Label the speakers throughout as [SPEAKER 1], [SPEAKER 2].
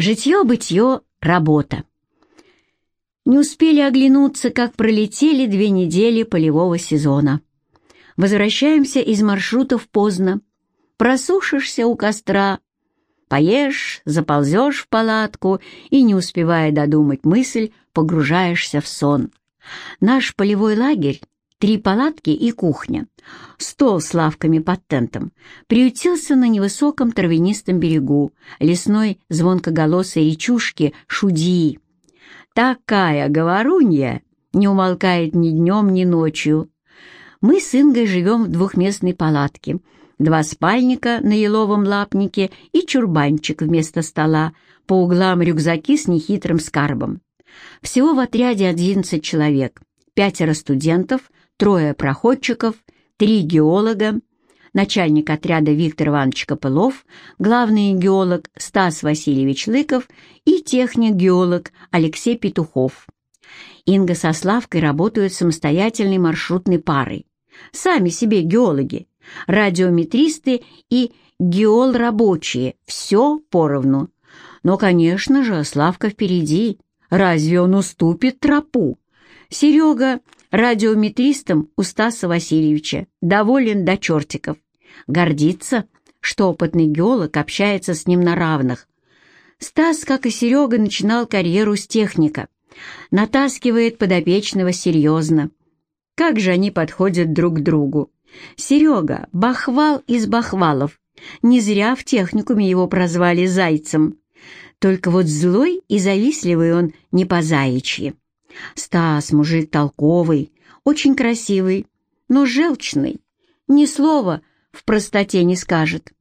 [SPEAKER 1] Житье-бытье, работа. Не успели оглянуться, как пролетели две недели полевого сезона. Возвращаемся из маршрутов поздно. Просушишься у костра, поешь, заползешь в палатку и, не успевая додумать мысль, погружаешься в сон. Наш полевой лагерь три палатки и кухня, стол с лавками под тентом, приютился на невысоком травянистом берегу лесной звонкоголосой речушки Шудии. Такая говорунья не умолкает ни днем, ни ночью. Мы с Ингой живем в двухместной палатке, два спальника на еловом лапнике и чурбанчик вместо стола, по углам рюкзаки с нехитрым скарбом. Всего в отряде 11 человек, пятеро студентов, трое проходчиков, три геолога, начальник отряда Виктор Иванович Копылов, главный геолог Стас Васильевич Лыков и техник-геолог Алексей Петухов. Инга со Славкой работают самостоятельной маршрутной парой. Сами себе геологи, радиометристы и геол-рабочие, все поровну. Но, конечно же, Славка впереди. Разве он уступит тропу? Серега радиометристом у Стаса Васильевича, доволен до чертиков. Гордится, что опытный геолог общается с ним на равных. Стас, как и Серега, начинал карьеру с техника. Натаскивает подопечного серьезно. Как же они подходят друг к другу. Серега — бахвал из бахвалов. Не зря в техникуме его прозвали «зайцем». Только вот злой и завистливый он не по заячьи. Стас мужик толковый, очень красивый, но желчный. Ни слова в простоте не скажет.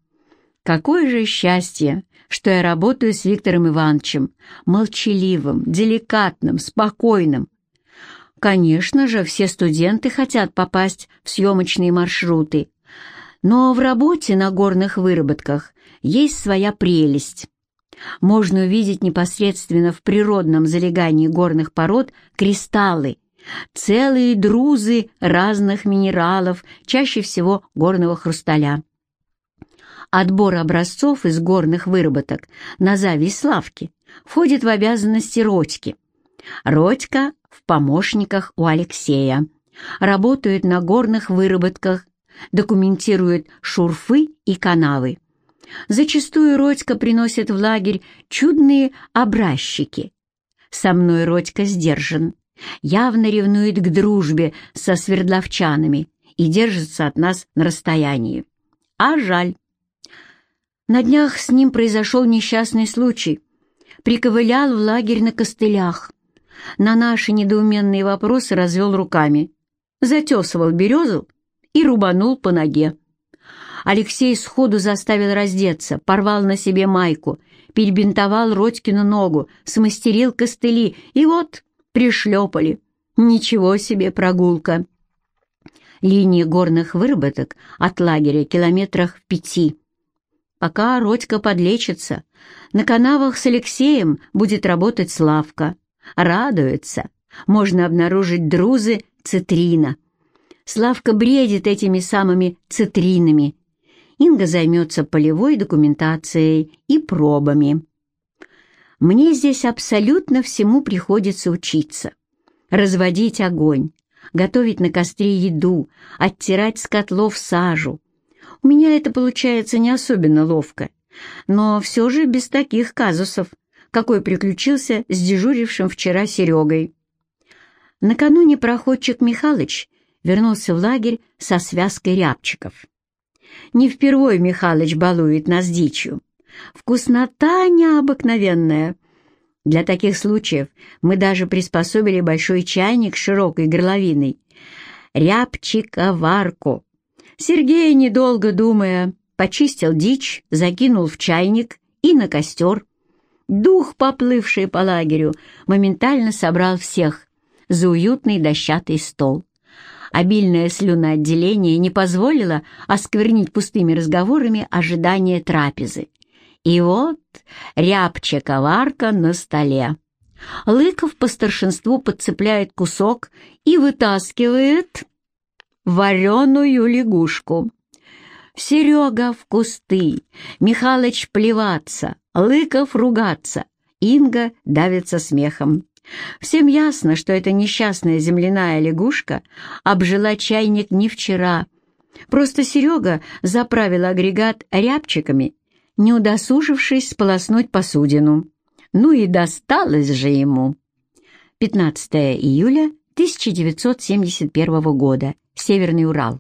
[SPEAKER 1] Какое же счастье, что я работаю с Виктором Ивановичем, молчаливым, деликатным, спокойным. Конечно же, все студенты хотят попасть в съемочные маршруты, но в работе на горных выработках есть своя прелесть можно увидеть непосредственно в природном залегании горных пород кристаллы, целые друзы разных минералов, чаще всего горного хрусталя. Отбор образцов из горных выработок на зависть Славки входит в обязанности Родьки. Родька в помощниках у Алексея. Работает на горных выработках, документирует шурфы и канавы. Зачастую Родька приносит в лагерь чудные образчики. Со мной Родька сдержан, явно ревнует к дружбе со свердловчанами и держится от нас на расстоянии. А жаль. На днях с ним произошел несчастный случай. Приковылял в лагерь на костылях. На наши недоуменные вопросы развел руками. Затесывал березу и рубанул по ноге. Алексей сходу заставил раздеться, порвал на себе майку, перебинтовал Родькину ногу, смастерил костыли, и вот пришлепали. Ничего себе прогулка! Линия горных выработок от лагеря километрах в пяти. Пока Родька подлечится, на канавах с Алексеем будет работать Славка. Радуется. Можно обнаружить друзы цитрина. Славка бредит этими самыми цитринами, Инга займется полевой документацией и пробами. Мне здесь абсолютно всему приходится учиться. Разводить огонь, готовить на костре еду, оттирать с котлов сажу. У меня это получается не особенно ловко, но все же без таких казусов, какой приключился с дежурившим вчера Серегой. Накануне проходчик Михалыч вернулся в лагерь со связкой рябчиков. Не впервой Михалыч балует нас дичью. Вкуснота необыкновенная. Для таких случаев мы даже приспособили большой чайник с широкой горловиной. Рябчика-варку. Сергей, недолго думая, почистил дичь, закинул в чайник и на костер. Дух, поплывший по лагерю, моментально собрал всех за уютный дощатый стол. Обильное слюноотделение не позволило осквернить пустыми разговорами ожидание трапезы. И вот рябча-коварка на столе. Лыков по старшинству подцепляет кусок и вытаскивает вареную лягушку. Серега в кусты, Михалыч плеваться, Лыков ругаться. Инга давится смехом. Всем ясно, что эта несчастная земляная лягушка обжила чайник не вчера. Просто Серега заправил агрегат рябчиками, не удосужившись сполоснуть посудину. Ну и досталось же ему. 15 июля 1971 года. Северный Урал.